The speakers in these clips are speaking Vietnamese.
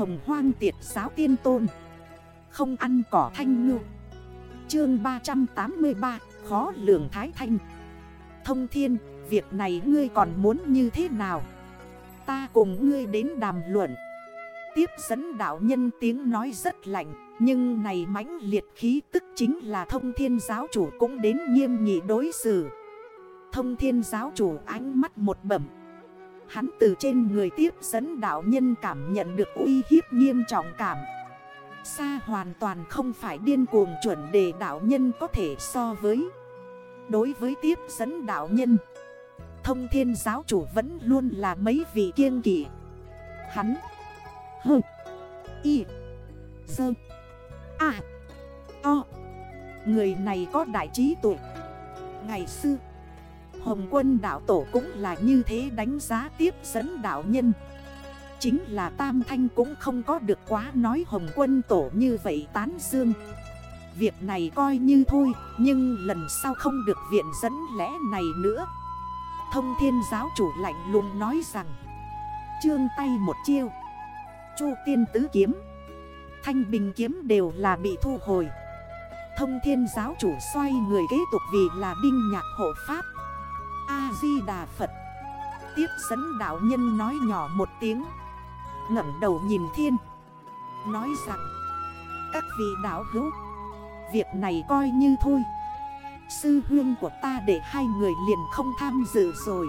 hồng hoang tiệt giáo tiên tôn. Không ăn cỏ thanh ngư. Chương 383 Khó lường thái thanh. Thông thiên, Việc này ngươi còn muốn như thế nào? Ta cùng ngươi đến đàm luận. Tiếp dẫn đạo nhân tiếng nói rất lạnh, Nhưng này mãnh liệt khí tức chính là thông thiên giáo chủ cũng đến nghiêm nghị đối xử. Thông thiên giáo chủ ánh mắt một bẩm Hắn từ trên người tiếp dẫn đạo nhân cảm nhận được uy hiếp nghiêm trọng cảm. Xa hoàn toàn không phải điên cuồng chuẩn đề đạo nhân có thể so với. Đối với tiếp dẫn đạo nhân, Thông thiên giáo chủ vẫn luôn là mấy vị kiêng kỷ Hắn Hơ Y, Sơ À To. Người này có đại trí tuệ. Ngày xưa Hồng quân đạo tổ cũng là như thế đánh giá tiếp dẫn đạo nhân. Chính là Tam Thanh cũng không có được quá nói Hồng quân tổ như vậy tán dương. Việc này coi như thôi, Nhưng lần sau không được viện dẫn lẽ này nữa. Thông thiên giáo chủ lạnh lùng nói rằng, Trương tay một chiêu, Chu tiên tứ kiếm, Thanh bình kiếm đều là bị thu hồi. Thông thiên giáo chủ xoay người kế tục vì là đinh nhạc hộ pháp. A-di-đà Phật. Tiếp dẫn đạo nhân nói nhỏ một tiếng. Ngẩng đầu nhìn thiên. Nói rằng, Các vị đạo hữu, Việc này coi như thôi. Sư huyên của ta để hai người liền không tham dự rồi.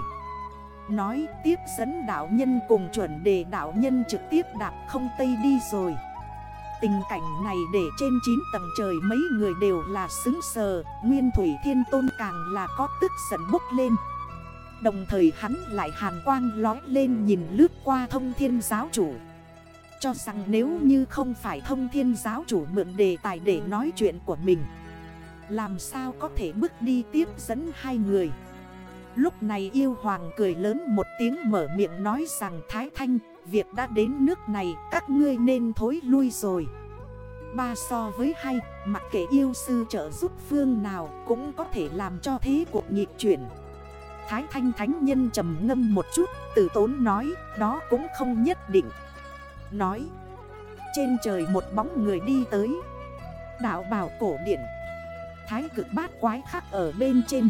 Nói tiếp dẫn đạo nhân cùng chuẩn đề đạo nhân trực tiếp đạp không tây đi rồi. Tình cảnh này để trên 9 tầng trời mấy người đều là xứng sờ. Nguyên Thủy Thiên Tôn càng là có tức giận bốc lên. Đồng thời hắn lại hàn quang lói lên nhìn lướt qua thông thiên giáo chủ. Cho rằng nếu như không phải thông thiên giáo chủ mượn đề tài để nói chuyện của mình, Làm sao có thể bước đi tiếp dẫn hai người? Lúc này yêu hoàng cười lớn một tiếng mở miệng nói rằng, Thái Thanh, Việc đã đến nước này, các ngươi nên thối lui rồi. Ba so với hai, Mặc kệ yêu sư trợ giúp phương nào Cũng có thể làm cho thế cuộc nghịch chuyển. Thái Thanh Thánh Nhân trầm ngâm một chút, Tử tốn nói, Đó cũng không nhất định. Nói, Trên trời một bóng người đi tới. Đạo bảo cổ điển. Thái cực bát quái khắc ở bên trên.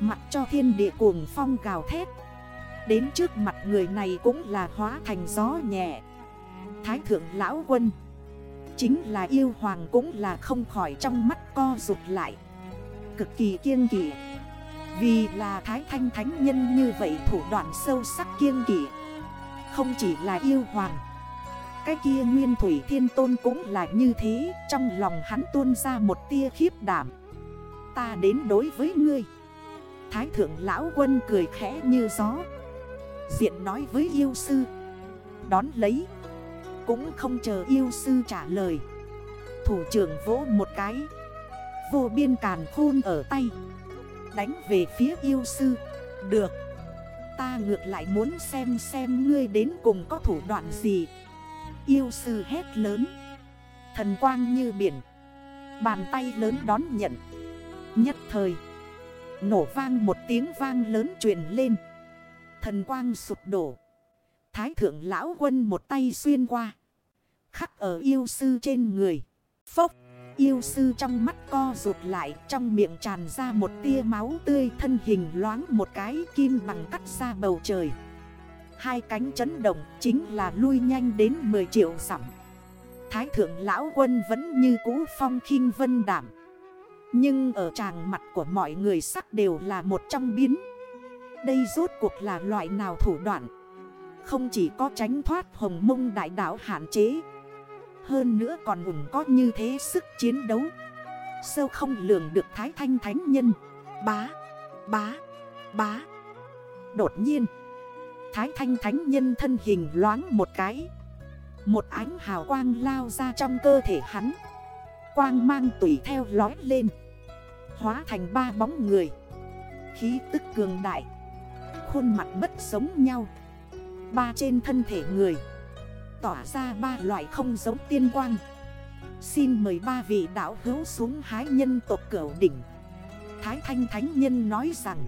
Mặt cho thiên địa cuồng phong gào thét. Đến trước mặt người này cũng là hóa thành gió nhẹ. Thái thượng lão quân, Chính là yêu hoàng cũng là không khỏi trong mắt co rụt lại. Cực kỳ kiên kỳ vì là thái thanh thánh nhân như vậy thủ đoạn sâu sắc kiêng kỷ Không chỉ là yêu hoàng. Cái kia nguyên thủy thiên tôn cũng là như thế, Trong lòng hắn tuôn ra một tia khiếp đảm. Ta đến đối với ngươi. Thái thượng lão quân cười khẽ như gió, Diện nói với yêu sư. Đón lấy, Cũng không chờ yêu sư trả lời. Thủ trưởng vỗ một cái, Vô biên càn khôn ở tay. Đánh về phía yêu sư. Được. Ta ngược lại muốn xem xem ngươi đến cùng có thủ đoạn gì. Yêu sư hét lớn. Thần quang như biển. Bàn tay lớn đón nhận. Nhất thời, Nổ vang một tiếng vang lớn truyền lên. Thần quang sụp đổ. Thái thượng lão quân một tay xuyên qua. Khắc ở yêu sư trên người. Phốc. Yêu sư trong mắt co rụt lại, Trong miệng tràn ra một tia máu tươi, Thân hình loáng một cái kim bằng cắt ra bầu trời. Hai cánh chấn động chính là lui nhanh đến 10 triệu dặm. Thái thượng lão quân vẫn như cũ phong khinh vân đảm. Nhưng ở tràng mặt của mọi người sắc đều là một trong biến. Đây rốt cuộc là loại nào thủ đoạn? Không chỉ có tránh thoát hồng mông đại đảo hạn chế hơn nữa còn ủng có như thế sức chiến đấu. Sâu không lường được thái thanh thánh nhân. Bá, bá, bá. Đột nhiên Thái thanh thánh nhân thân hình loáng một cái. Một ánh hào quang lao ra trong cơ thể hắn. Quang mang tùy theo lói lên. Hóa thành ba bóng người. Khí tức cường đại. Khuôn mặt bất sống nhau. Ba trên thân thể người. Tỏa ra ba loại không giống tiên quang. Xin mời ba vị đảo hữu xuống hái nhân tộc cửu đỉnh. Thái Thanh Thánh Nhân nói rằng,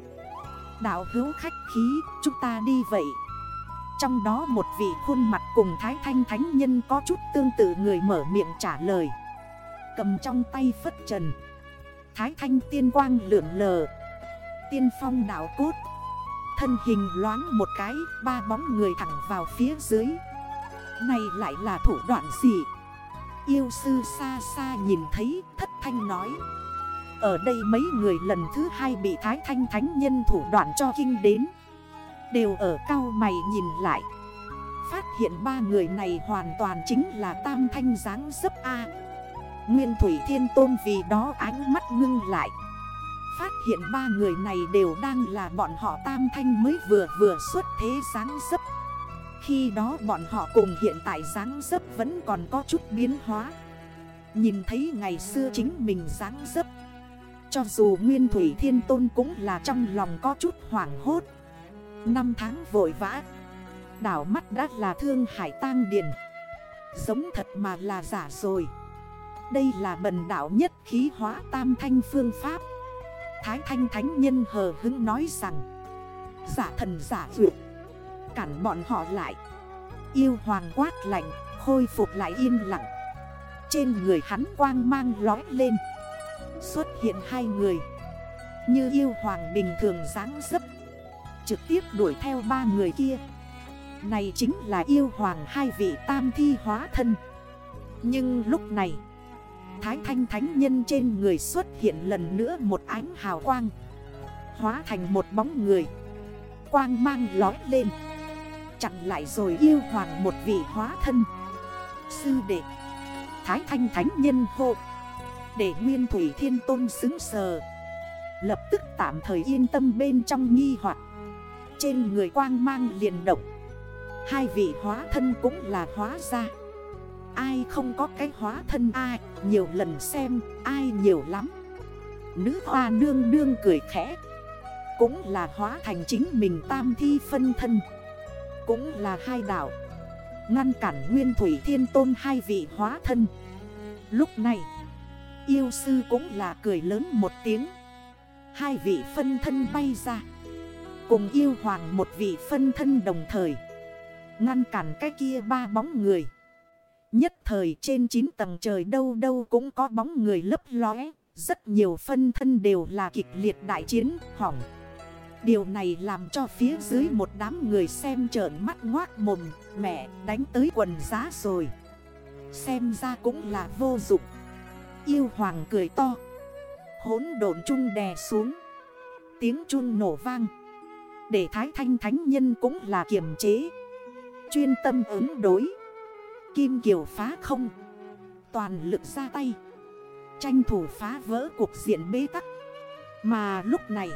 Đạo hữu khách khí, chúng ta đi vậy. Trong đó một vị khuôn mặt cùng Thái Thanh Thánh Nhân có chút tương tự người mở miệng trả lời. Cầm trong tay phất trần. Thái Thanh tiên quang lượn lờ. Tiên phong đảo cốt. Thân hình loáng một cái, Ba bóng người thẳng vào phía dưới. Này lại là thủ đoạn gì? Yêu sư xa xa nhìn thấy, thất thanh nói. Ở đây mấy người lần thứ hai bị Thái Thanh Thánh Nhân thủ đoạn cho kinh đến. Đều ở cao mày nhìn lại. Phát hiện ba người này hoàn toàn chính là tam thanh dáng dấp A. Nguyên Thủy Thiên Tôn vì đó ánh mắt ngưng lại. Phát hiện ba người này đều đang là bọn họ tam thanh mới vừa vừa xuất thế dáng dấp. Khi đó bọn họ cùng hiện tại dáng dấp vẫn còn có chút biến hóa. Nhìn thấy ngày xưa chính mình dáng dấp, Cho dù Nguyên Thủy Thiên Tôn cũng là trong lòng có chút hoảng hốt. Năm tháng vội vã, Đảo mắt đã là thương hải tang điền. Giống thật mà là giả rồi. Đây là bần đảo nhất khí hóa tam thanh phương pháp. Thái thanh thánh nhân hờ hứng nói rằng, Giả thần giả duyệt Cản bọn họ lại. Yêu hoàng quát lạnh, Khôi phục lại yên lặng. Trên người hắn quang mang lói lên. Xuất hiện hai người. Như yêu hoàng bình thường dáng dấp. Trực tiếp đuổi theo ba người kia. Này chính là yêu hoàng hai vị tam thi hóa thân. Nhưng lúc này, Thái thanh thánh nhân trên người xuất hiện lần nữa một ánh hào quang. Hóa thành một bóng người. Quang mang lói lên. Chặn lại rồi yêu hoàng một vị hóa thân. Sư đệ, Thái thanh thánh nhân hộ Để nguyên thủy thiên tôn xứng sờ. Lập tức tạm thời yên tâm bên trong nghi hoặc. Trên người quang mang liền động. Hai vị hóa thân cũng là hóa ra. Ai không có cái hóa thân ai Nhiều lần xem, ai nhiều lắm. Nữ hoa nương nương cười khẽ. Cũng là hóa thành chính mình tam thi phân thân. Cũng là hai đạo. Ngăn cản nguyên thủy thiên tôn hai vị hóa thân. Lúc này, Yêu sư cũng là cười lớn một tiếng. Hai vị phân thân bay ra. Cùng yêu hoàng một vị phân thân đồng thời. Ngăn cản cái kia ba bóng người. Nhất thời trên 9 tầng trời đâu đâu cũng có bóng người lấp lóe. Rất nhiều phân thân đều là kịch liệt đại chiến hỏng. Điều này làm cho phía dưới một đám người xem trợn mắt ngoác mồm, Mẹ, đánh tới quần giá rồi. Xem ra cũng là vô dụng. Yêu hoàng cười to. Hốn độn chung đè xuống. Tiếng chun nổ vang. Để thái thanh thánh nhân cũng là kiềm chế. Chuyên tâm ứng đối. Kim Kiều phá không. Toàn lực ra tay. Tranh thủ phá vỡ cuộc diện bế tắc. Mà lúc này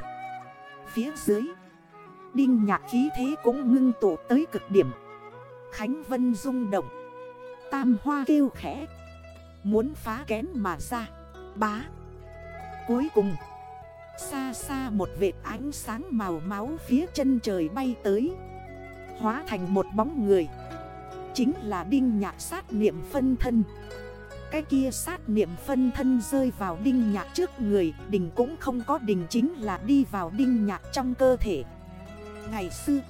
Phía dưới, Đinh nhạc khí thế cũng ngưng tụ tới cực điểm. Khánh Vân rung động. Tam hoa kêu khẽ. Muốn phá kén mà ra. Bá. Cuối cùng, Xa xa một vệt ánh sáng màu máu phía chân trời bay tới. Hóa thành một bóng người. Chính là đinh nhạc sát niệm phân thân. Cái kia sát niệm phân thân rơi vào đinh nhạc trước người Đình cũng không có đình chính là đi vào đinh nhạc trong cơ thể. Ngày xưa,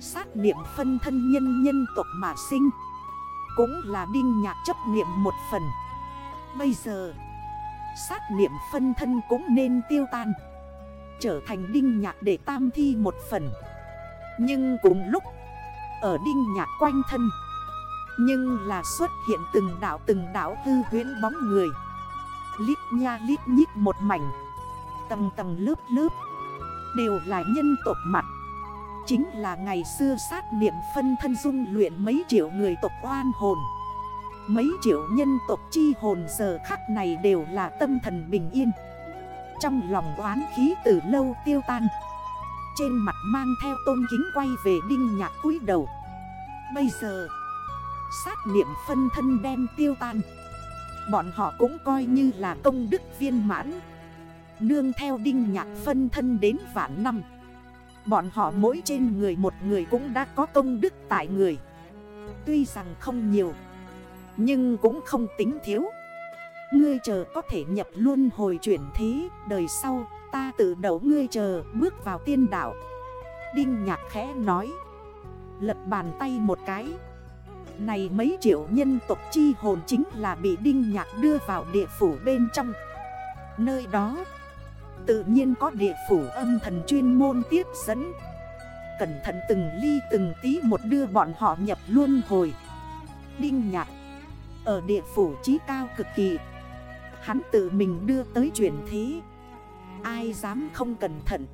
Sát niệm phân thân nhân nhân tộc mà sinh, Cũng là đinh nhạc chấp niệm một phần. Bây giờ, Sát niệm phân thân cũng nên tiêu tan, Trở thành đinh nhạc để tam thi một phần. Nhưng cùng lúc, ở đinh nhạc quanh thân nhưng là xuất hiện từng đảo từng đảo hư huyến bóng người. Lít nha lít nhít một mảnh. Tầng tầng lớp lớp. Đều là nhân tộc mặt. Chính là ngày xưa sát niệm phân thân dung luyện mấy triệu người tộc oan hồn. Mấy triệu nhân tộc chi hồn giờ khắc này đều là tâm thần bình yên. Trong lòng oán khí từ lâu tiêu tan. Trên mặt mang theo tôn kính quay về đinh nhạc cúi đầu. Bây giờ Sát niệm phân thân đem tiêu tan. Bọn họ cũng coi như là công đức viên mãn. Nương theo đinh nhạc phân thân đến vạn năm. Bọn họ mỗi trên người một người cũng đã có công đức tại người. Tuy rằng không nhiều, Nhưng cũng không tính thiếu. Ngươi chờ có thể nhập luôn hồi chuyển thế, Đời sau, Ta tự đầu ngươi chờ bước vào tiên đảo Đinh nhạc khẽ nói, Lật bàn tay một cái. Này mấy triệu nhân tộc chi hồn chính là bị Đinh Nhạc đưa vào địa phủ bên trong. Nơi đó, Tự nhiên có địa phủ âm thần chuyên môn tiếp dẫn. Cẩn thận từng ly từng tí một đưa bọn họ nhập luôn hồi. Đinh Nhạc, Ở địa phủ trí cao cực kỳ. Hắn tự mình đưa tới chuyển thế. Ai dám không cẩn thận?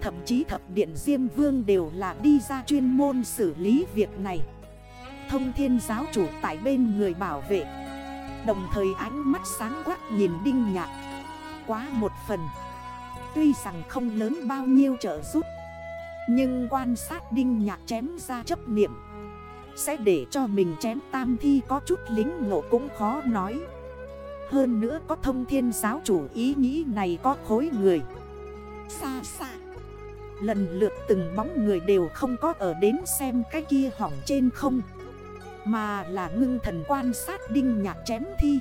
Thậm chí thập điện Diêm Vương đều là đi ra chuyên môn xử lý việc này. Thông thiên giáo chủ tại bên người bảo vệ. Đồng thời ánh mắt sáng quắc nhìn Đinh Nhạc. Quá một phần. Tuy rằng không lớn bao nhiêu trợ giúp, Nhưng quan sát Đinh Nhạc chém ra chấp niệm, Sẽ để cho mình chém tam thi có chút lính ngộ cũng khó nói. Hơn nữa có thông thiên giáo chủ ý nghĩ này có khối người. Xa xa, Lần lượt từng bóng người đều không có ở đến xem cái kia hỏng trên không. Mà là ngưng thần quan sát đinh nhạc chém thi.